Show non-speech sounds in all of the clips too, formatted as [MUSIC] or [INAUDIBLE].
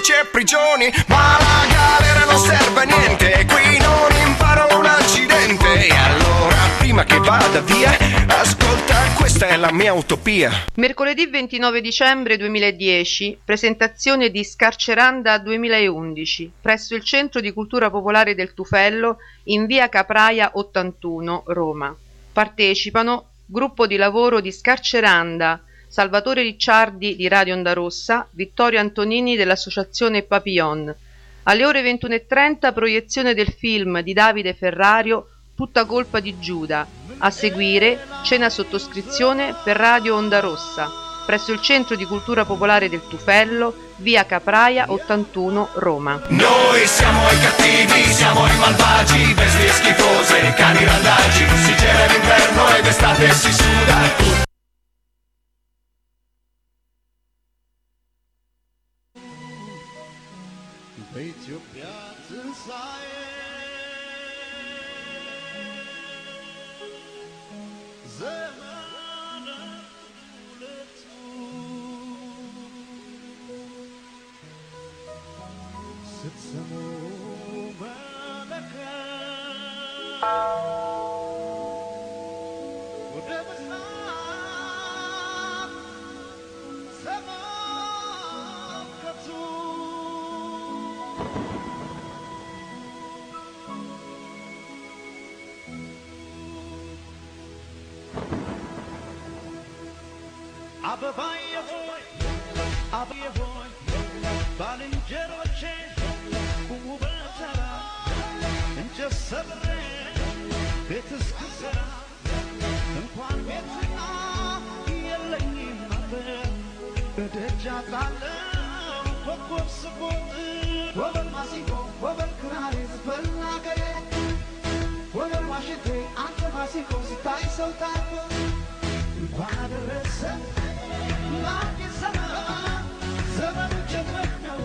croce e prigioni, ma la galera non serve a niente, qui non imparo un accidente. E allora, prima che vada via, ascolta, questa è la mia utopia. Mercoledì 29 dicembre 2010, presentazione di Scarceranda 2011 presso il Centro di Cultura Popolare del Tufello in via Capraia 81, Roma. Partecipano gruppo di lavoro di Scarceranda, Salvatore Ricciardi di Radio Onda Rossa, Vittorio Antonini dell'Associazione Papillon. Alle ore 21.30 proiezione del film di Davide Ferrario Tutta colpa di Giuda. A seguire cena sottoscrizione per Radio Onda Rossa presso il Centro di Cultura Popolare del Tufello, via Capraia 81, Roma. Noi siamo i cattivi, siamo i malvagi, bestie schifose, cani randaggi, si gela l'inverno ed estate si suda. ባልንጀሮቼ ቁሙ በተራ እንጨት ሰብሬ ቤት እስክሰራ እንኳን ቤትና የለኝም ነበር በደጃ ጣለው ኮከብ ስቦጥ ወበል ማሲንቆ ወበል ዝፈል አገሬ ወበል ዋሽንቴ አንተ ማሲንቆ ሲታይ ሰው ታርፎ እንኳን አደረሰ ለአዲስ ዘመን ዘመኑ ጀመር ነው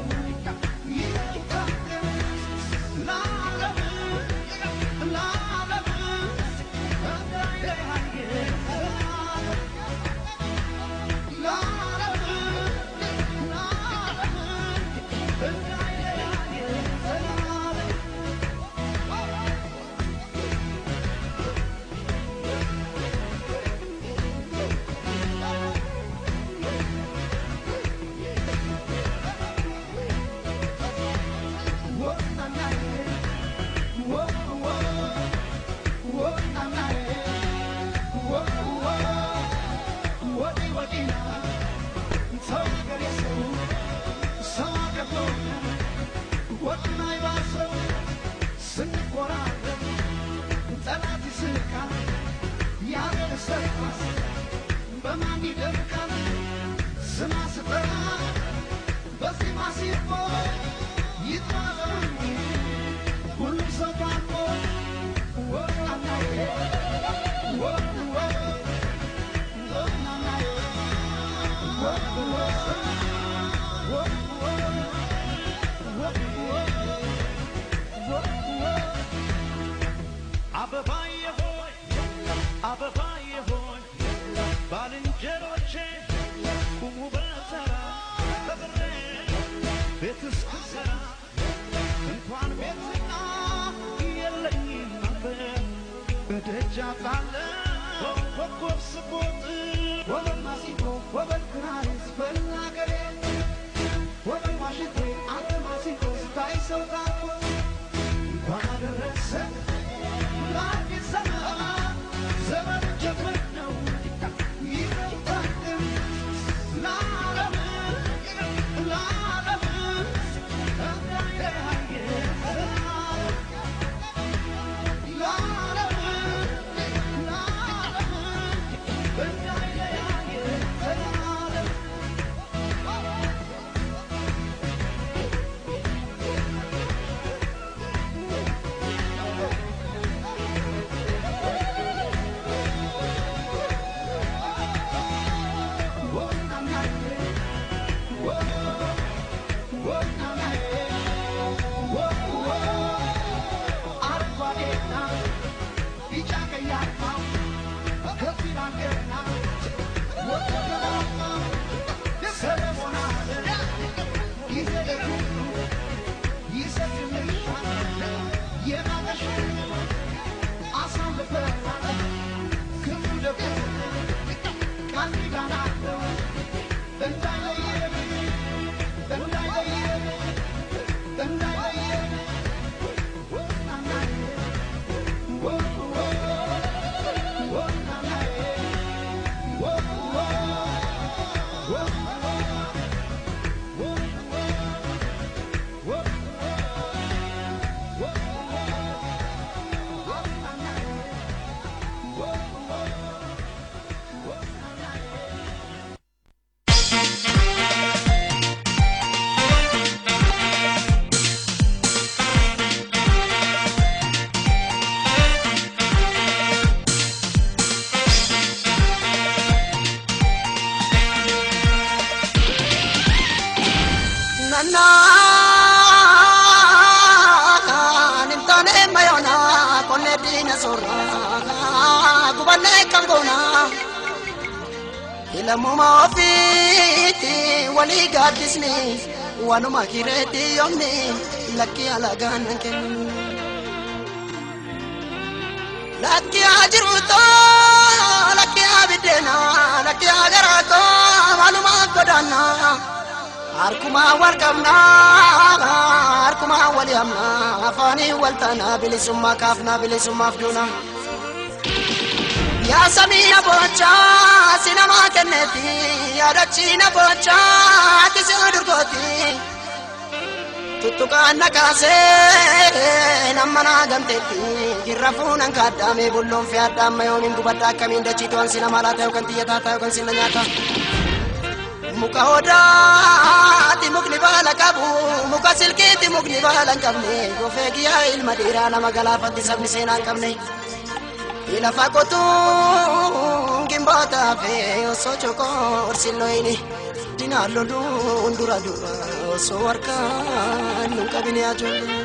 በማን ይደርቃል? ስማ ስጠራ በዚህ ማሲፎ አበባ ይሆን? ባልንጀሮቼ ቁሙ በተራ በብሬ ቤት እስክሰራ እንኳን ቤትና የለኝም ነበር እደጃፍ አለ ኮከብ ስቦጥ ወበና ሲቦ ወበን ክራሪ ስበናገሬ ወበን ዋሽንቴ አንተማ ሲቦ ስታይ ሰውታ gaaddisni wanuma kireetti yoomni lakkii alagaan kennu lakkii haa jiruutoo lakkii haa biddeena lakkii haa garaatoo walumaa godaannaa harkumaa wal qabnaa harkumaa wal yaamnaa afaanii wal taanaa bilisummaa kaafnaa bilisummaaf duunaa yaa samii na boochaa si namaa kenneeti yaadachi na boochaa ati si durgooti tuttuqaan na kaasee namma naa gamteetti girra fuunan kaaddaame bulloon fi addaamma yoomiin gubadda akkamiin dachiitu ansi nama laata yookaan xiyyataa ta'a yookaan sinna nyaata muka odaati mukni baala qabu muka silkiiti mukni baala hin qabne gofee giyyaa ilma dhiiraa nama galaafatti sabni seenaa hin qabne ilafa qotuun baataafee osoo cokoorsi looyini dinaaloo duun dura dura osoo harkaan nu qabine ajoollee.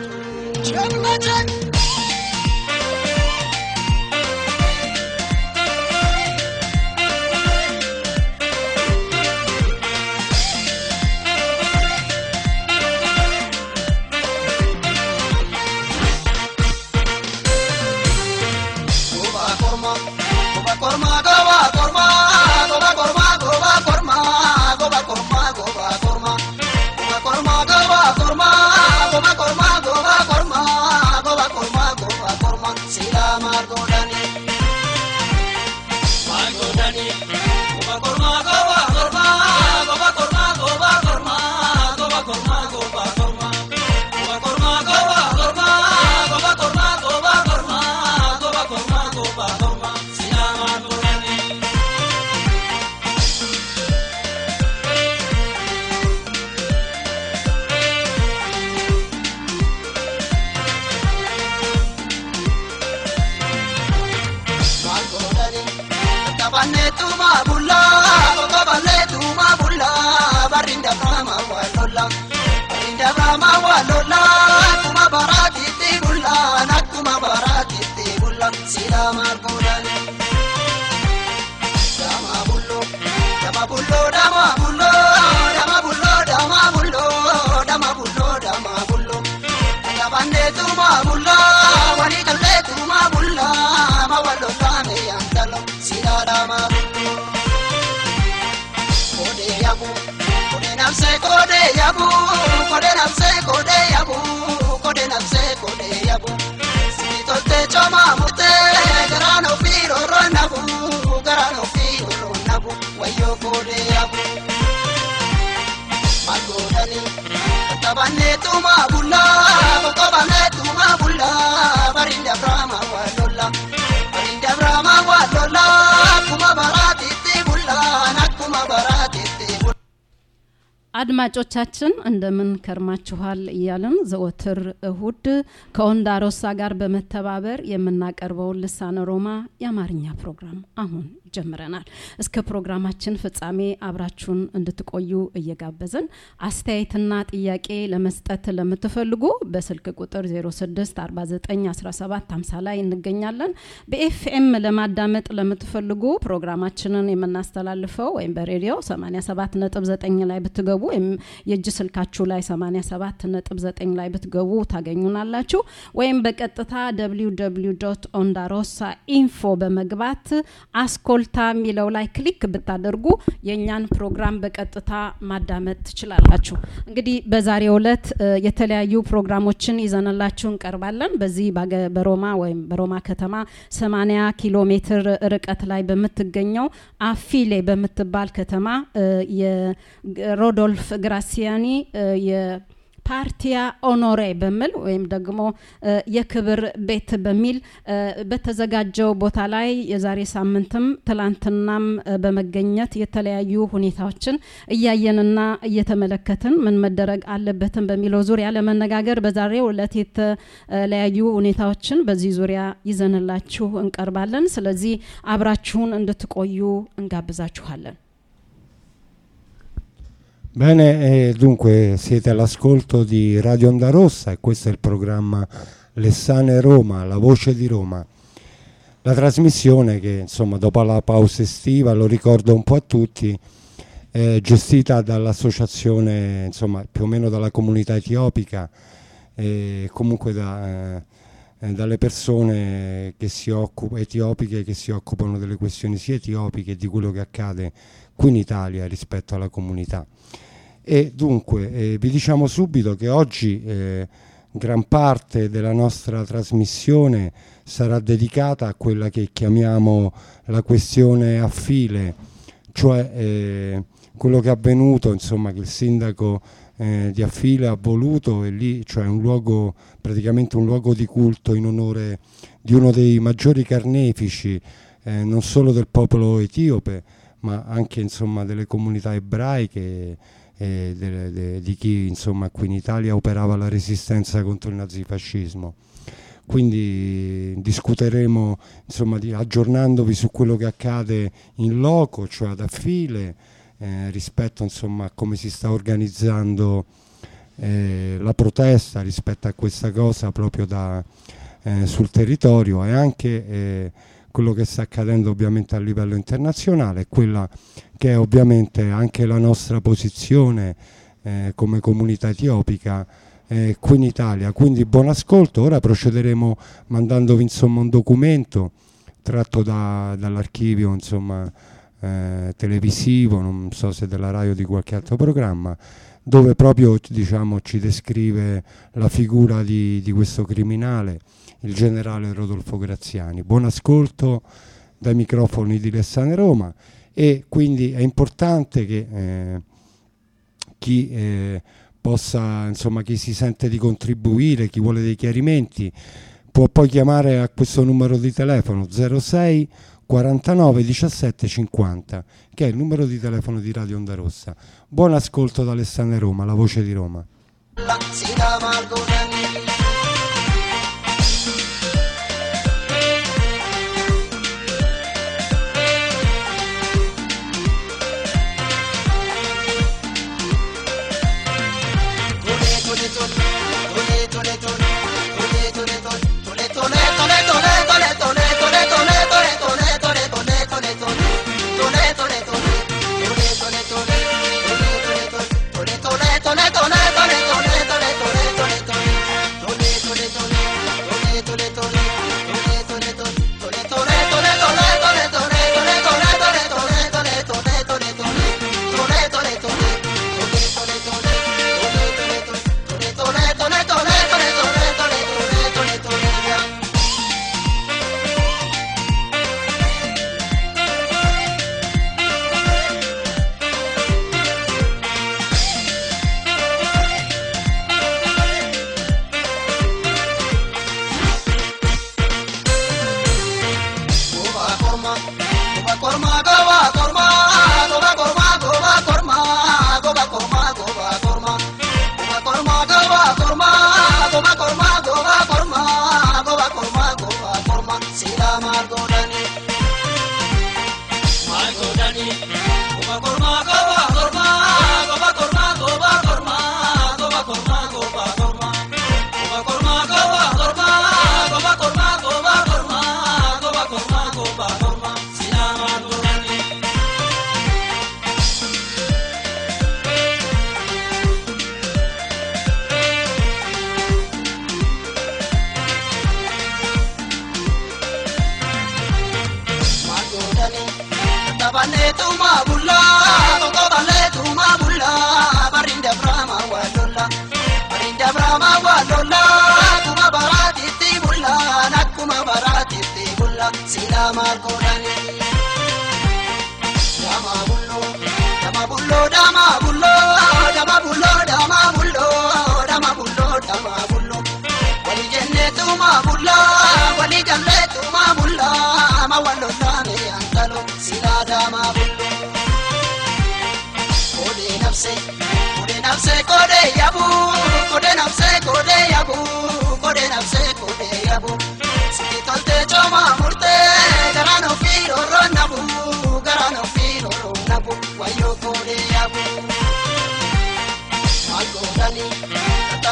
አድማጮቻችን እንደምን ከርማችኋል እያልን ዘወትር እሁድ ከኦንዳሮሳ ጋር በመተባበር የምናቀርበውን ልሳነ ሮማ የአማርኛ ፕሮግራም አሁን ጀምረናል። እስከ ፕሮግራማችን ፍጻሜ አብራችሁን እንድትቆዩ እየጋበዝን አስተያየትና ጥያቄ ለመስጠት ለምትፈልጉ በስልክ ቁጥር 06491750 ላይ እንገኛለን። በኤፍኤም ለማዳመጥ ለምትፈልጉ ፕሮግራማችንን የምናስተላልፈው ወይም በሬዲዮ 87.9 ላይ ብትገቡ ወይም የእጅ ስልካችሁ ላይ 87.9 ላይ ብትገቡ ታገኙናላችሁ። ወይም በቀጥታ www ኦንዳሮሳ ኢንፎ በመግባት አስኮልታ የሚለው ላይ ክሊክ ብታደርጉ የእኛን ፕሮግራም በቀጥታ ማዳመጥ ትችላላችሁ። እንግዲህ በዛሬው ዕለት የተለያዩ ፕሮግራሞችን ይዘንላችሁ እንቀርባለን። በዚህ በሮማ ወይም በሮማ ከተማ 80 ኪሎ ሜትር ርቀት ላይ በምትገኘው አፊሌ በምትባል ከተማ የሮዶልፍ ግራሲያኒ እ፣ የፓርቲያ ኦኖሬ በሚል ወይም ደግሞ የክብር ቤት በሚል በተዘጋጀው ቦታ ላይ የዛሬ ሳምንትም ትላንትናም በመገኘት የተለያዩ ሁኔታዎችን እያየንና እየተመለከትን ምን መደረግ አለበትም በሚለው ዙሪያ ለመነጋገር በዛሬው ዕለት የተለያዩ ሁኔታዎችን በዚህ ዙሪያ ይዘንላችሁ እንቀርባለን። ስለዚህ አብራችሁን እንድትቆዩ እንጋብዛችኋለን። Bene, eh, dunque siete all'ascolto di Radio Onda Rossa e questo è il programma Lessane Roma, la voce di Roma. la trasmissione che insomma dopo la pausa estiva, lo ricordo un po' a tutti, è gestita dall'associazione, insomma più o meno dalla comunità etiopica e comunque da, eh, dalle persone che si occup- etiopiche che si occupano delle questioni sia etiopiche di quello che accade qui in Italia rispetto alla comunità. E dunque eh, vi diciamo subito che oggi eh, gran parte della nostra trasmissione sarà dedicata a quella che chiamiamo la questione a file, cioè eh, quello che è avvenuto, insomma, che il sindaco eh, di Affile ha voluto e lì, cioè un luogo, praticamente un luogo di culto in onore di uno dei maggiori carnefici, eh, non solo del popolo etiope, ma anche insomma, delle comunità ebraiche e de- de- di chi insomma, qui in Italia operava la resistenza contro il nazifascismo. Quindi discuteremo insomma, di, aggiornandovi su quello che accade in loco, cioè ad Affile, eh, rispetto insomma, a come si sta organizzando eh, la protesta rispetto a questa cosa proprio da, eh, sul territorio e anche eh, quello che sta accadendo ovviamente a livello internazionale, quella che è ovviamente anche la nostra posizione eh, come comunità etiopica qui in Italia. Quindi buon ascolto, ora procederemo mandandovi insomma un documento tratto da- dall'archivio insomma, eh, televisivo, non so se della RAI o di qualche altro programma, dove proprio diciamo, ci descrive la figura di, di questo criminale, il generale Rodolfo Graziani. Buon ascolto dai microfoni di Lessane Roma e quindi è importante che eh, chi eh, possa, insomma, chi si sente di contribuire, chi vuole dei chiarimenti, può poi chiamare a questo numero di telefono 06 49 17 50, che è il numero di telefono di Radio Onda Rossa. Buon ascolto da Alessandro Roma, la voce di Roma.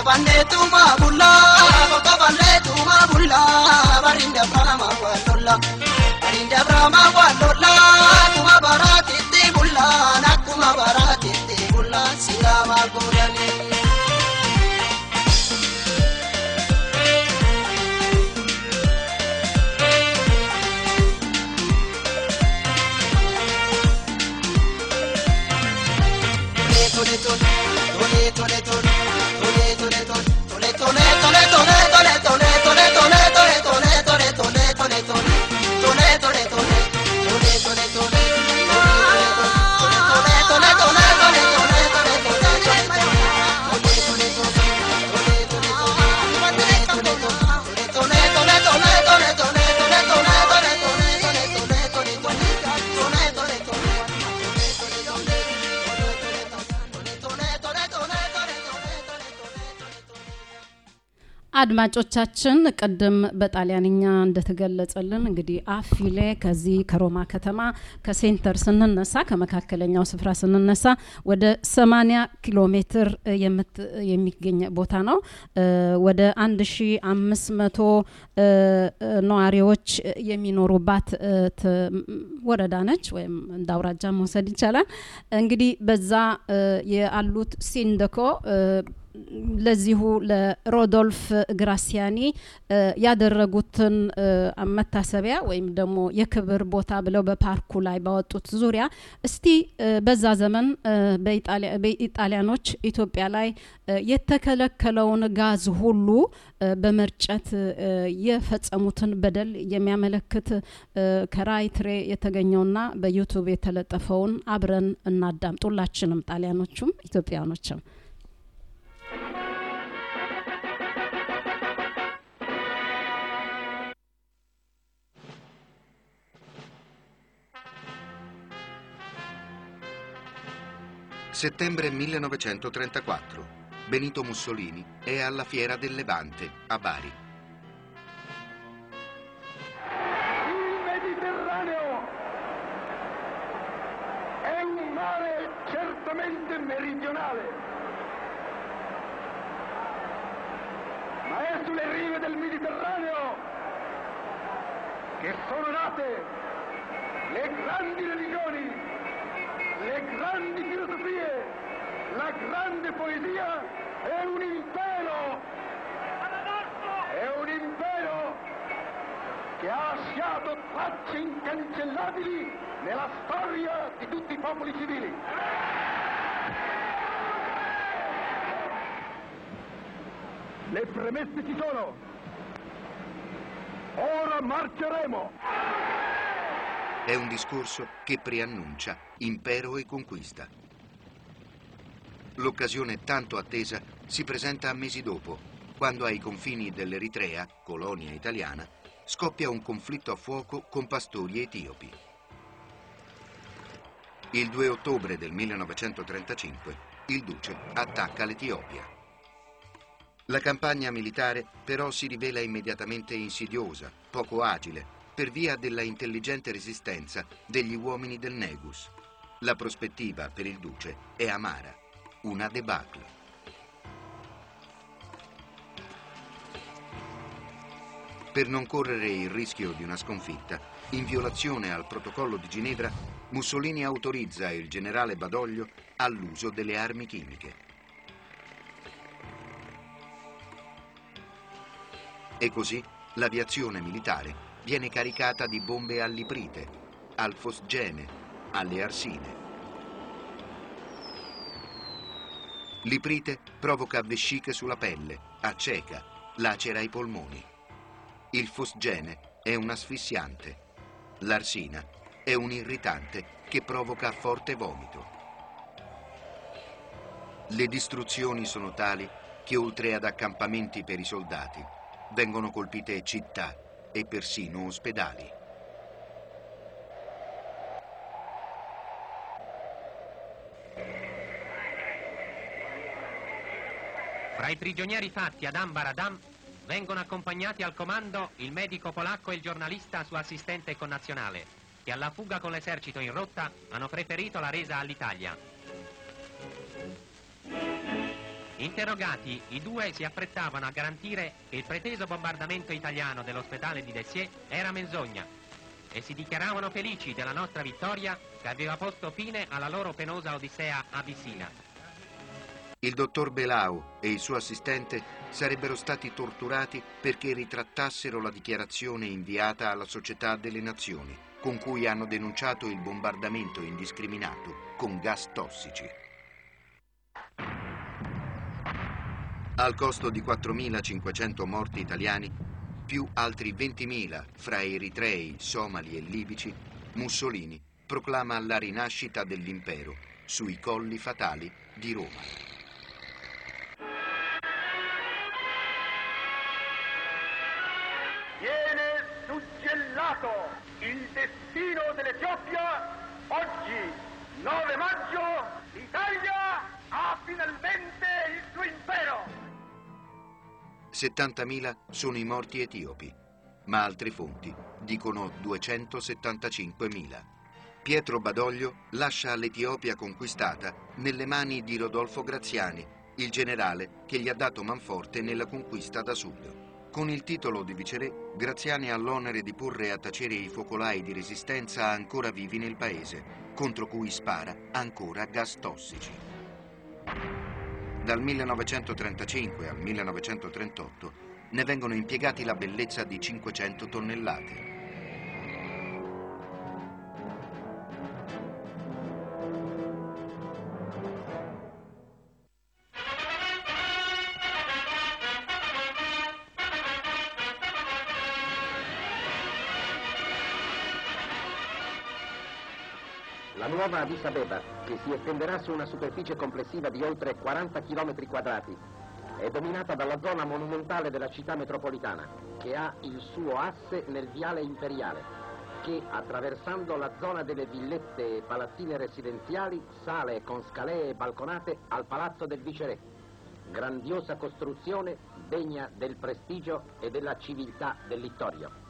Kabannee tuumaa bulaa kabannee tuumaa bulaa bariin dabra namaa waan lola bariin dabra namaa waan lola. አድማጮቻችን ቅድም በጣሊያንኛ እንደተገለጸልን እንግዲህ አፊሌ ከዚህ ከሮማ ከተማ ከሴንተር ስንነሳ ከመካከለኛው ስፍራ ስንነሳ ወደ 80 ኪሎ ሜትር የሚገኝ ቦታ ነው። ወደ 1500 እ፣ እ፣ ነዋሪዎች የሚኖሩባት ወረዳ ነች ወይም እንደ አውራጃ መውሰድ ይቻላል። እንግዲህ በዛ ያሉት ሲንደኮ ለዚሁ ለሮዶልፍ ግራሲያኒ ያደረጉትን መታሰቢያ ወይም ደግሞ የክብር ቦታ ብለው በፓርኩ ላይ ባወጡት ዙሪያ እስቲ በዛ ዘመን በኢጣሊያኖች ኢትዮጵያ ላይ የተከለከለውን ጋዝ ሁሉ በመርጨት የፈጸሙትን በደል የሚያመለክት ከራይትሬ የተገኘውና በዩቱብ የተለጠፈውን አብረን እናዳምጥ። ሁላችንም ጣሊያኖቹም ኢትዮጵያኖችም Settembre 1934. Benito Mussolini è alla Fiera del Levante, a Bari. Il Mediterraneo è un mare certamente meridionale, ma è sulle rive del Mediterraneo che sono nate le grandi religioni, grandi filosofie, la grande poesia e un impero, è un impero che ha lasciato tracce incancellabili nella storia di tutti i popoli civili. Le premesse ci sono. Ora marceremo. È un discorso che preannuncia impero e conquista. L'occasione tanto attesa si presenta mesi dopo, quando ai confini dell'Eritrea, colonia italiana, scoppia un conflitto a fuoco con pastori etiopi. Il 2 ottobre del 1935 il duce attacca l'Etiopia. La campagna militare però si rivela immediatamente insidiosa, poco agile, per via della intelligente resistenza degli uomini del Negus. La prospettiva per il duce è amara, una debacle. Per non correre il rischio di una sconfitta, in violazione al protocollo di Ginevra, Mussolini autorizza il generale Badoglio all'uso delle armi chimiche. E così l'aviazione militare viene caricata di bombe all'iprite, al fosgene, alle arsine. L'iprite provoca vesciche sulla pelle, acceca, lacera i polmoni. Il fosgene è un asfissiante. L'arsina è un irritante che provoca forte vomito. Le distruzioni sono tali che oltre ad accampamenti per i soldati, vengono colpite città e persino ospedali. Fra i prigionieri fatti ad Ambaradam vengono accompagnati al comando il medico polacco e il giornalista suo assistente connazionale, che alla fuga con l'esercito in rotta hanno preferito la resa all'Italia. Interrogati, i due si affrettavano a garantire che il preteso bombardamento italiano dell'ospedale di Dessier era menzogna. e si dichiaravano felici della nostra vittoria che aveva posto fine alla loro penosa odissea abissina. Il dottor Belau e il suo assistente sarebbero stati torturati perché ritrattassero la dichiarazione inviata alla Società delle Nazioni, con cui hanno denunciato il bombardamento indiscriminato con gas tossici. Al costo di 4.500 morti italiani, più altri 20.000 fra eritrei, somali e libici, Mussolini proclama la rinascita dell'impero sui colli fatali di Roma. Viene suggellato il destino dell'Etiopia. Oggi, 9 maggio, l'Italia ha finalmente il suo impero. 70.000 sono i morti etiopi, ma altre fonti dicono 275.000. Pietro Badoglio lascia l'Etiopia conquistata nelle mani di Rodolfo Graziani, il generale che gli ha dato manforte nella conquista da sud. Con il titolo di viceré, Graziani ha l'onere di porre a tacere i focolai di resistenza ancora vivi nel paese, contro cui spara ancora gas tossici. Dal 1935 al 1938 ne vengono impiegati la bellezza di 500 tonnellate. La nuova Addis Abeba, che si estenderà su una superficie complessiva di oltre 40 km quadrati, è dominata dalla zona monumentale della città metropolitana, che ha il suo asse nel viale imperiale, che attraversando la zona delle villette e palazzine residenziali sale con scalee e balconate al palazzo del viceré. Grandiosa costruzione degna del prestigio e della civiltà del Littorio.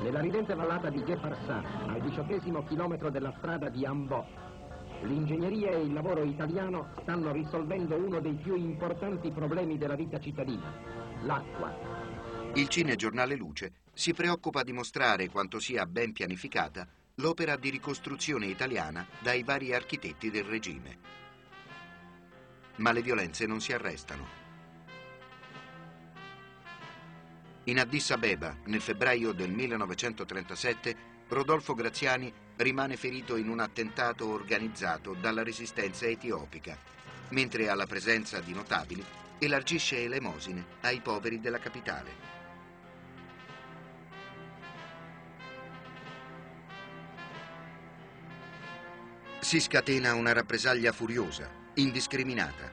Nella ridente vallata di Gefarsà, al diciottesimo chilometro della strada di Ambò, l'ingegneria e il lavoro italiano stanno risolvendo uno dei più importanti problemi della vita cittadina, l'acqua. Il cinegiornale Luce si preoccupa di mostrare quanto sia ben pianificata l'opera di ricostruzione italiana dai vari architetti del regime. Ma le violenze non si arrestano. In Addis Abeba, nel febbraio del 1937, Rodolfo Graziani rimane ferito in un attentato organizzato dalla resistenza etiopica, mentre alla presenza di notabili elargisce elemosine ai poveri della capitale. Si scatena una rappresaglia furiosa, indiscriminata.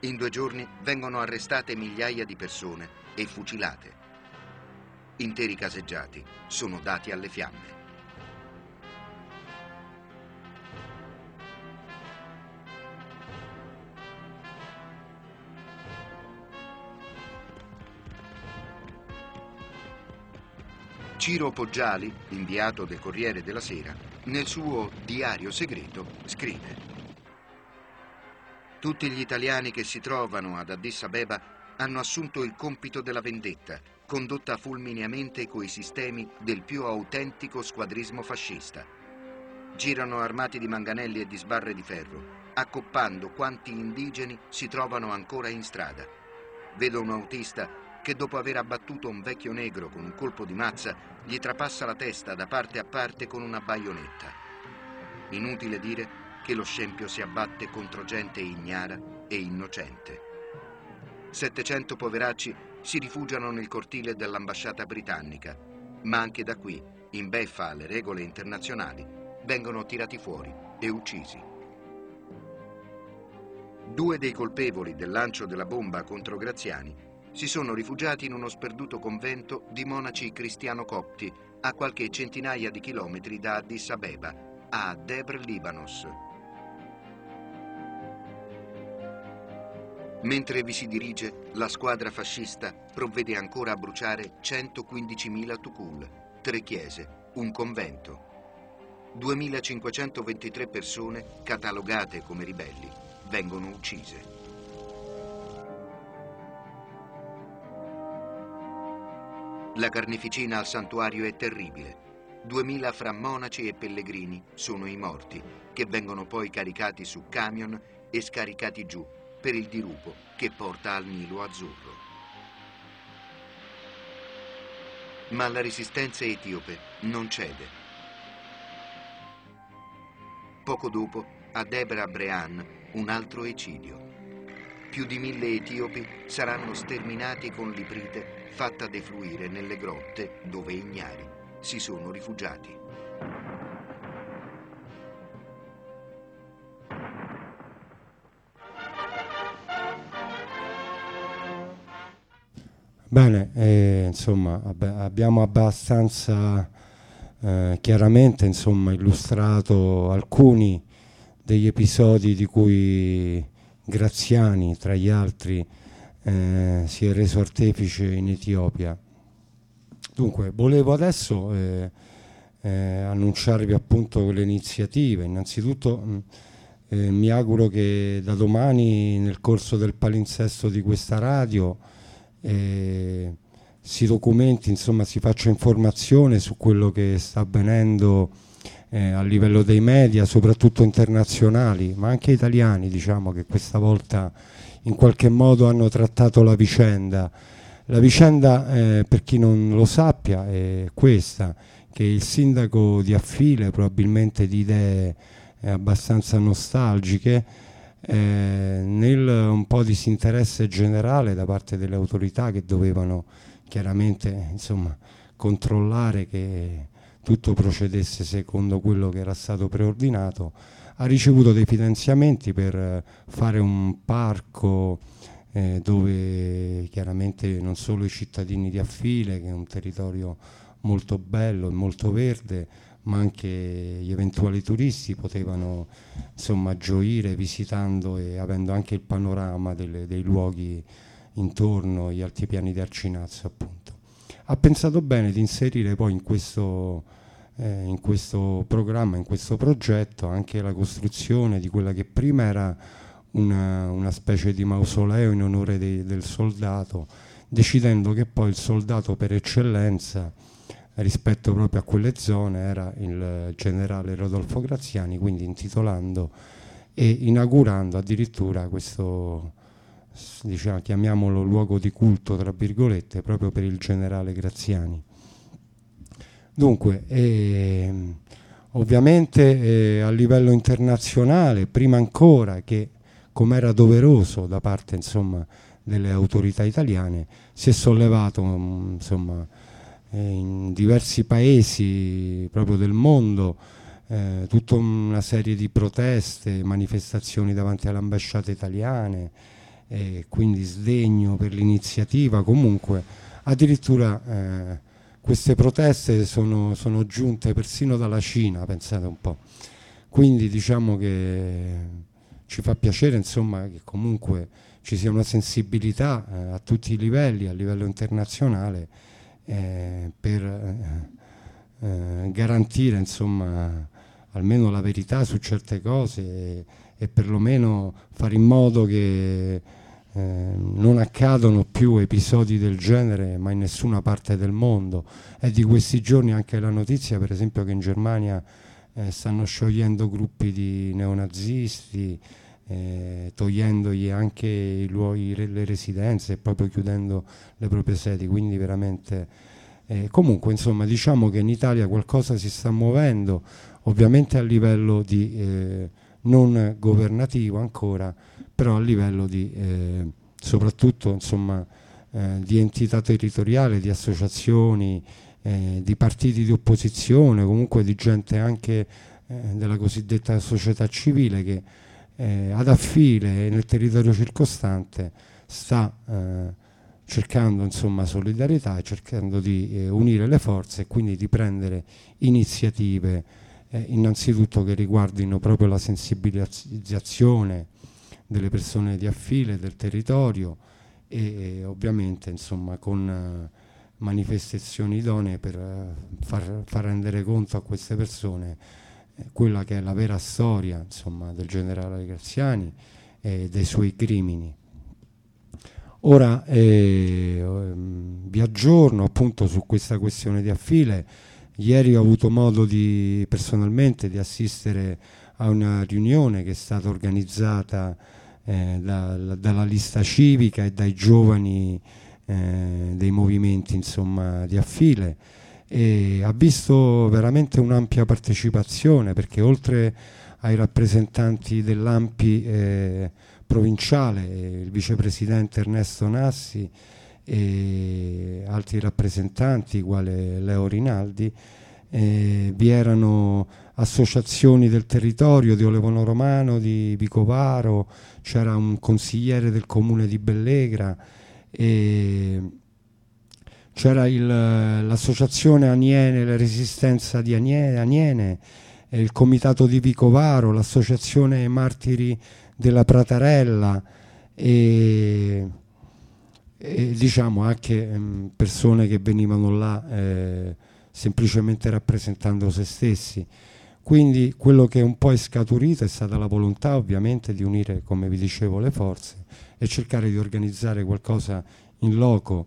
In due giorni vengono arrestate migliaia di persone e fucilate. Interi caseggiati sono dati alle fiamme. Ciro Poggiali, inviato del Corriere della Sera, nel suo diario segreto scrive Tutti gli italiani che si trovano ad Addis Abeba hanno assunto il compito della vendetta, condotta fulmineamente coi sistemi del più autentico squadrismo fascista. Girano armati di manganelli e di sbarre di ferro, accoppando quanti indigeni si trovano ancora in strada. Vedo un autista che dopo aver abbattuto un vecchio negro con un colpo di mazza gli trapassa la testa da parte a parte con una baionetta. Inutile dire che lo scempio si abbatte contro gente ignara e innocente. 700 poveracci si rifugiano nel cortile dell'ambasciata britannica, ma anche da qui, in beffa alle regole internazionali, vengono tirati fuori e uccisi. Due dei colpevoli del lancio della bomba contro Graziani si sono rifugiati in uno sperduto convento di monaci cristiano-copti a qualche centinaia di chilometri da Addis Abeba, a Debre Libanos. Mentre vi si dirige, la squadra fascista provvede ancora a bruciare 115.000 tukul, tre chiese, un convento. 2.523 persone, catalogate come ribelli, vengono uccise. La carneficina al santuario è terribile. Duemila fra monaci e pellegrini sono i morti, che vengono poi caricati su camion e scaricati giù per il dirupo che porta al Nilo azzurro. Ma la resistenza etiope non cede. Poco dopo, a Debra Brean, un altro ecidio. Più di mille etiopi saranno sterminati con l'iprite fatta defluire nelle grotte dove ignari si sono rifugiati. Bene, eh, insomma, ab- abbiamo abbastanza eh, chiaramente insomma, illustrato alcuni degli episodi di cui Graziani, tra gli altri, eh, si è reso artefice in Etiopia. Dunque, volevo adesso eh, eh, annunciarvi appunto le iniziative. Innanzitutto mh, eh, mi auguro che da domani nel corso del palinsesto di questa radio eh, si documenti, insomma si faccia informazione su quello che sta avvenendo eh, a livello dei media, soprattutto internazionali, ma anche italiani, diciamo che questa volta in qualche modo hanno trattato la vicenda. La vicenda, eh, per chi non lo sappia, è questa, che il sindaco di Affile, probabilmente di idee eh, abbastanza nostalgiche, eh, nel un po' disinteresse generale da parte delle autorità che dovevano chiaramente insomma, controllare che tutto procedesse secondo quello che era stato preordinato, ha ricevuto dei finanziamenti per fare un parco eh, dove chiaramente non solo i cittadini di Affile, che è un territorio molto bello e molto verde, ma anche gli eventuali turisti potevano insomma gioire visitando e avendo anche il panorama delle, dei luoghi intorno agli altipiani di Arcinazzo appunto. Ha pensato bene di inserire poi in questo, eh, in questo programma, in questo progetto anche la costruzione di quella che prima era una, una specie di mausoleo in onore de, del soldato, decidendo che poi il soldato per eccellenza rispetto proprio a quelle zone era il generale Rodolfo Graziani, quindi intitolando e inaugurando addirittura questo, diciamo, chiamiamolo luogo di culto, tra virgolette, proprio per il generale Graziani. Dunque, eh, ovviamente eh, a livello internazionale, prima ancora che come era doveroso da parte insomma, delle autorità italiane, si è sollevato insomma, eh, in diversi paesi proprio del mondo eh, tutta una serie di proteste, manifestazioni davanti alle ambasciate italiane, eh, quindi sdegno per l'iniziativa, comunque addirittura eh, queste proteste sono, sono giunte persino dalla Cina, pensate un po'. Quindi diciamo che ci fa piacere insomma, che comunque ci sia una sensibilità eh, a tutti i livelli, a livello internazionale, eh, per eh, eh, garantire insomma, almeno la verità su certe cose e, e perlomeno fare in modo che eh, non accadono più episodi del genere mai in nessuna parte del mondo. È di questi giorni anche la notizia, per esempio, che in Germania eh, stanno sciogliendo gruppi di neonazisti, eh, togliendogli anche i luoghi, le residenze e proprio chiudendo le proprie sedi, quindi veramente... Eh, comunque, insomma, diciamo che in Italia qualcosa si sta muovendo, ovviamente a livello di, eh, non governativo ancora, però a livello di, eh, soprattutto insomma, eh, di entità territoriale, di associazioni, eh, di partiti di opposizione, comunque di gente anche della cosiddetta società civile che eh, ad affile nel territorio circostante sta eh, cercando insomma, solidarietà e cercando di eh, unire le forze e quindi di prendere iniziative eh, innanzitutto che riguardino proprio la sensibilizzazione delle persone di affile del territorio e, e ovviamente insomma, con eh, manifestazioni idonee per eh, far, far rendere conto a queste persone quella che è la vera storia insomma, del generale Graziani e dei suoi crimini. Ora eh, vi aggiorno appunto su questa questione di affile. Ieri ho avuto modo di, personalmente di assistere a una riunione che è stata organizzata eh, da- la- dalla lista civica e dai giovani eh, dei movimenti insomma, di affile e ha visto veramente un'ampia partecipazione perché oltre ai rappresentanti dell'AMPI eh, provinciale, eh, il vicepresidente Ernesto Nassi e altri rappresentanti quale Leo Rinaldi, eh, vi erano associazioni del territorio di Olevano Romano, di Vicovaro, c'era un consigliere del comune di Bellegra e c'era il- l'associazione Aniene, la resistenza di Anie- Aniene, e il comitato di Vicovaro, l'associazione Martiri della Pratarella e, e diciamo anche ehm, persone che venivano là eh, semplicemente rappresentando se stessi. Quindi quello che un po' è scaturito è stata la volontà ovviamente di unire, come vi dicevo, le forze e cercare di organizzare qualcosa in loco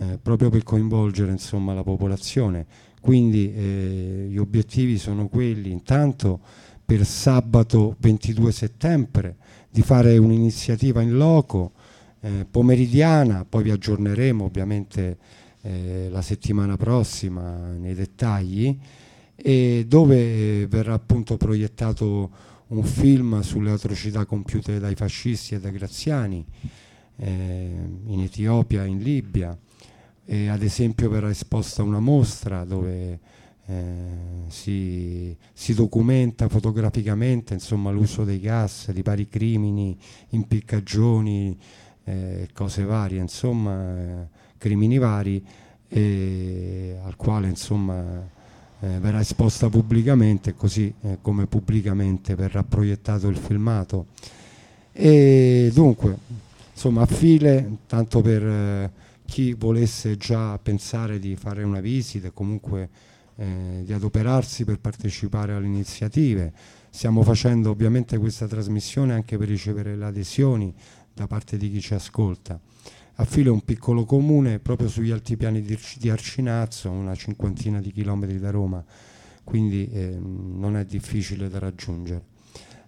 eh, proprio per coinvolgere insomma, la popolazione. Quindi eh, gli obiettivi sono quelli. Intanto per sabato 22 settembre di fare un'iniziativa in loco eh, pomeridiana, poi vi aggiorneremo ovviamente eh, la settimana prossima nei dettagli dove eh, verrà appunto proiettato un film sulle atrocità compiute dai fascisti e dai graziani in Etiopia in Libia e ad esempio verrà esposta una mostra dove eh, si, si documenta fotograficamente l'uso dei gas, di vari crimini, impiccagioni, eh, cose varie, insomma, eh, crimini vari, al quale insomma, eh, verrà esposta pubblicamente, così eh, come pubblicamente verrà proiettato il filmato. E dunque, insomma, a file, tanto per eh, chi volesse già pensare di fare una visita e comunque eh, di adoperarsi per partecipare alle iniziative. Stiamo facendo ovviamente questa trasmissione anche per ricevere le adesioni da parte di chi ci ascolta. A Filo è un piccolo comune proprio sugli altipiani di, Arci- di Arcinazzo, una cinquantina di chilometri da Roma, quindi eh, non è difficile da raggiungere.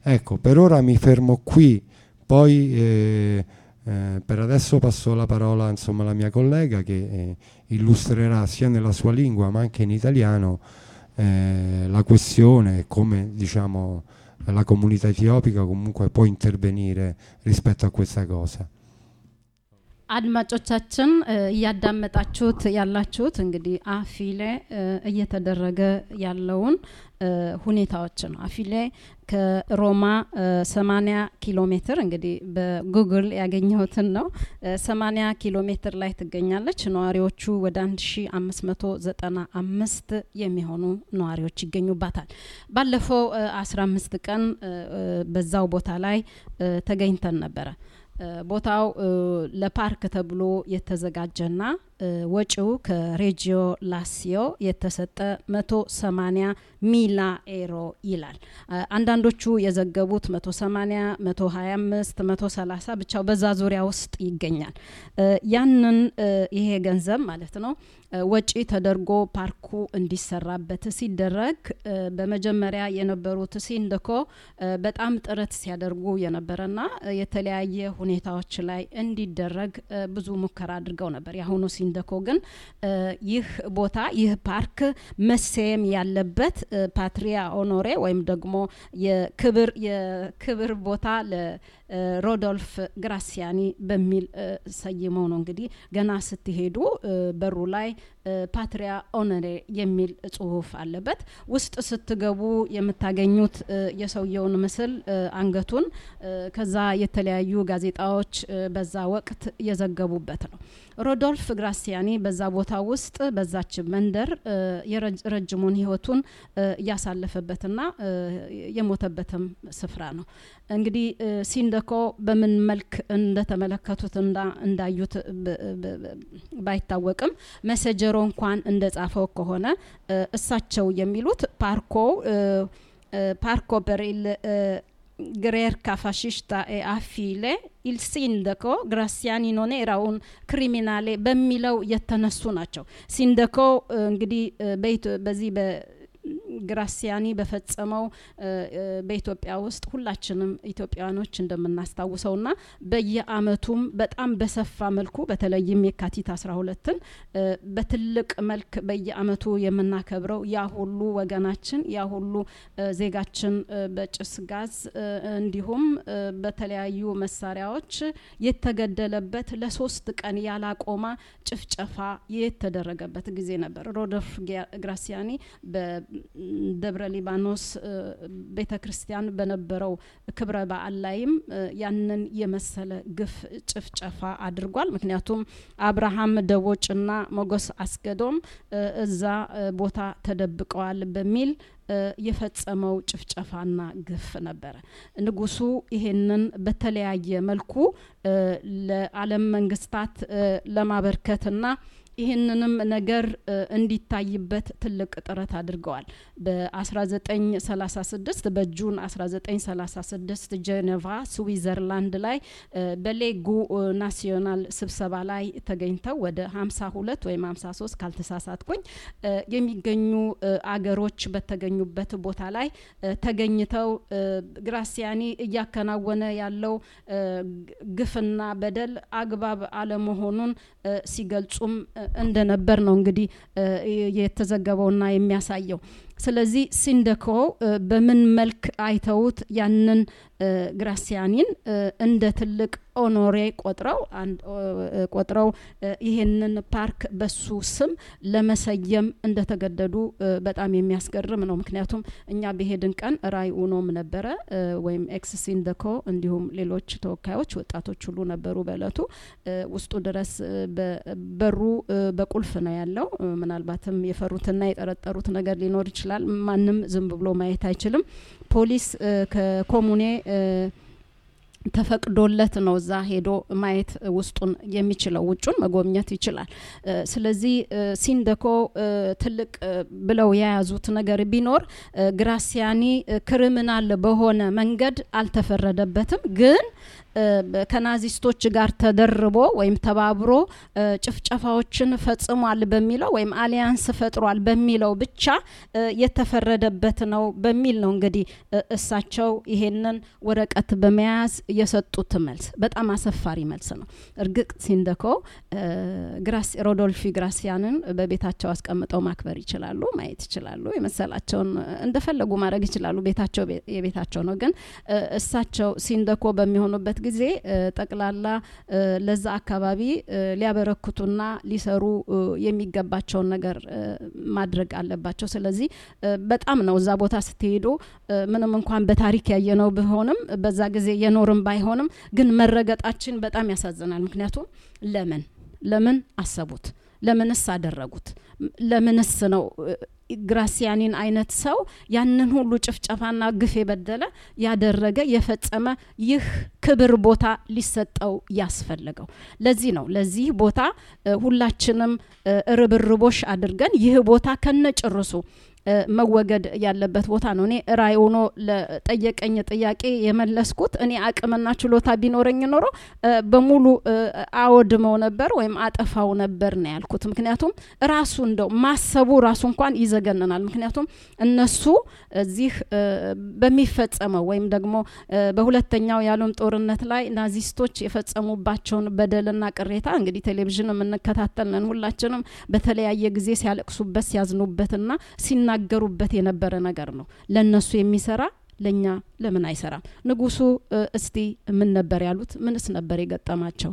Ecco, per ora mi fermo qui, poi eh, eh, per adesso passo la parola insomma, alla mia collega che eh, illustrerà sia nella sua lingua ma anche in italiano eh, la questione e come diciamo, la comunità etiopica comunque può intervenire rispetto a questa cosa. አድማጮቻችን እያዳመጣችሁት ያላችሁት እንግዲህ አፊሌ እየተደረገ ያለውን ሁኔታዎች ነው። አፊሌ ከሮማ እ፣ 80 ኪሎ ሜትር እንግዲህ በጉግል ያገኘሁትን ነው። እ፣ 80 ኪሎ ሜትር ላይ ትገኛለች። ነዋሪዎቹ ወደ 1595 የሚሆኑ ነዋሪዎች ይገኙባታል። ባለፈው እ፣ 15 ቀን በዛው ቦታ ላይ ተገኝተን ነበረ። ቦታው ለፓርክ ተብሎ የተዘጋጀና ወጪው ከሬጂዮ ላሲዮ የተሰጠ 180 ሚላ ኤሮ ይላል። አንዳንዶቹ የዘገቡት 180፣ 125፣ 130 ብቻው በዛ ዙሪያ ውስጥ ይገኛል። ያንን ይሄ ገንዘብ ማለት ነው ወጪ ተደርጎ ፓርኩ እንዲሰራበት ሲደረግ በመጀመሪያ የነበሩት ሲንደኮ እ፣ በጣም ጥረት ሲያደርጉ የነበረና የተለያየ ሁኔታዎች ላይ እንዲደረግ ብዙ ሙከራ አድርገው ነበር። የአሁኑ ሲንደኮ ግን ይህ ቦታ ይህ ፓርክ መሰየም ያለበት ፓትሪያ ኦኖሬ ወይም ደግሞ የክብር የክብር ቦታ ለሮዶልፍ ግራሲያኒ በሚል ሰይመው ነው እንግዲህ ገና ስትሄዱ በሩ ላይ ፓትሪያ ኦነሬ የሚል ጽሁፍ አለበት። ውስጥ ስትገቡ የምታገኙት የሰውየውን ምስል አንገቱን ከዛ የተለያዩ ጋዜጣዎች በዛ ወቅት የዘገቡበት ነው። ሮዶልፍ ግራሲያኒ በዛ ቦታ ውስጥ በዛች መንደር እ፣ የረጅ- ረጅሙን ህይወቱን እ፣ ያሳለፈበትና እ፣ የሞተበትም ስፍራ ነው። እንግዲህ ሲንደኮ በምን መልክ እንደተመለከቱት እንዳ- እንዳዩት ብ- ብ- ወይዘሮ እንኳን እንደጻፈው ከሆነ እሳቸው የሚሉት ፓርኮ ፓርኮ በሬል greerka ፋሽሽታ አፊሌ ኢል ግራሲያኒ ኖኔ ራውን ክሪሚናሌ በሚለው የተነሱ ናቸው። ሲንደኮ እንግዲህ በዚህ ግራሲያኒ በፈጸመው በኢትዮጵያ ውስጥ ሁላችንም ኢትዮጵያውያኖች እንደምናስታውሰው ና በየአመቱም በጣም በሰፋ መልኩ በተለይም የካቲት አስራ ሁለትን በትልቅ መልክ በየአመቱ የምናከብረው ያ ሁሉ ወገናችን ያ ሁሉ ዜጋችን በጭስ ጋዝ እንዲሁም በተለያዩ መሳሪያዎች የተገደለበት ለሶስት ቀን ያላቆማ ጭፍጨፋ የተደረገበት ጊዜ ነበር። ሮዶልፍ ግራሲያኒ ደብረ ሊባኖስ ቤተ ክርስቲያን በነበረው ክብረ በዓል ላይም ያንን የመሰለ ግፍ ጭፍጨፋ አድርጓል። ምክንያቱም አብርሃም ደቦጭና ሞገስ አስገዶም እዛ ቦታ ተደብቀዋል በሚል የፈጸመው ጭፍጨፋና ግፍ ነበረ። ንጉሱ ይሄንን በተለያየ መልኩ ለዓለም መንግስታት ለማበርከትና ይህንንም ነገር እንዲታይበት ትልቅ ጥረት አድርገዋል። በ1936 በጁን 1936 ጄኔቫ ስዊዘርላንድ ላይ በሌጉ ናሲዮናል ስብሰባ ላይ ተገኝተው ወደ 52 ወይም 53 ካልተሳሳትኩኝ የሚገኙ አገሮች በተገኙበት ቦታ ላይ ተገኝተው ግራሲያኒ እያከናወነ ያለው ግፍና በደል አግባብ አለመሆኑን ሲገልጹም እንደነበር ነው እንግዲህ የተዘገበውና የሚያሳየው። ስለዚህ ሲንደኮ በምን መልክ አይተውት ያንን ግራሲያኒን እንደ ትልቅ ኦኖሬ ቆጥረው ቆጥረው ይሄንን ፓርክ በሱ ስም ለመሰየም እንደተገደዱ በጣም የሚያስገርም ነው። ምክንያቱም እኛ በሄድን ቀን ራይ ኡኖም ነበረ ወይም ኤክስ ሲንደኮ እንዲሁም ሌሎች ተወካዮች ወጣቶች ሁሉ ነበሩ በእለቱ ውስጡ ድረስ በሩ በቁልፍ ነው ያለው። ምናልባትም የፈሩትና የጠረጠሩት ነገር ሊኖር ይችላል። ማንም ዝም ብሎ ማየት አይችልም። ፖሊስ ከኮሙኔ ተፈቅዶለት ነው እዛ ሄዶ ማየት ውስጡን የሚችለው ውጩን መጎብኘት ይችላል። ስለዚህ ሲንደኮ ትልቅ ብለው የያዙት ነገር ቢኖር ግራሲያኒ ክሪሚናል በሆነ መንገድ አልተፈረደበትም ግን ከናዚስቶች ጋር ተደርቦ ወይም ተባብሮ ጭፍጨፋዎችን ፈጽሟል በሚለው ወይም አሊያንስ ፈጥሯል በሚለው ብቻ የተፈረደበት ነው በሚል ነው እንግዲህ እሳቸው ይሄንን ወረቀት በመያዝ የሰጡት መልስ በጣም አሰፋሪ መልስ ነው። እርግጥ ሲንደኮ ሮዶልፊ ግራሲያንን በቤታቸው አስቀምጠው ማክበር ይችላሉ፣ ማየት ይችላሉ፣ የመሰላቸውን እንደፈለጉ ማድረግ ይችላሉ። ቤታቸው የቤታቸው ነው። ግን እሳቸው ሲንደኮ በሚሆኑበት ጊዜ ጠቅላላ ለዛ አካባቢ ሊያበረክቱና ሊሰሩ የሚገባቸውን ነገር ማድረግ አለባቸው። ስለዚህ በጣም ነው እዛ ቦታ ስትሄዱ ምንም እንኳን በታሪክ ያየነው ቢሆንም በዛ ጊዜ የኖርም ባይሆንም ግን መረገጣችን በጣም ያሳዝናል። ምክንያቱም ለምን ለምን አሰቡት? ለምንስ አደረጉት? ለምንስ ነው ግራሲያኒን አይነት ሰው ያንን ሁሉ ጭፍጨፋና ግፍ የበደለ ያደረገ የፈጸመ ይህ ክብር ቦታ ሊሰጠው ያስፈለገው ለዚህ ነው። ለዚህ ቦታ ሁላችንም ርብርቦሽ አድርገን ይህ ቦታ ከነጭርሱ መወገድ ያለበት ቦታ ነው። እኔ ራይ ሆኖ ለጠየቀኝ ጥያቄ የመለስኩት እኔ አቅምና ችሎታ ቢኖረኝ ኖሮ በሙሉ አወድመው ነበር ወይም አጠፋው ነበር ነው ያልኩት። ምክንያቱም ራሱ እንደው ማሰቡ ራሱ እንኳን ይዘገንናል። ምክንያቱም እነሱ እዚህ በሚፈጸመው ወይም ደግሞ በሁለተኛው የዓለም ጦርነት ላይ ናዚስቶች የፈጸሙባቸውን በደልና ቅሬታ እንግዲህ ቴሌቪዥን የምንከታተል ነን ሁላችንም በተለያየ ጊዜ ሲያለቅሱበት ሲያዝኑበትና ሲና ሲናገሩበት የነበረ ነገር ነው። ለነሱ የሚሰራ ለኛ ለምን አይሰራም? ንጉሱ እስቲ ምን ነበር ያሉት? ምንስ ነበር የገጠማቸው?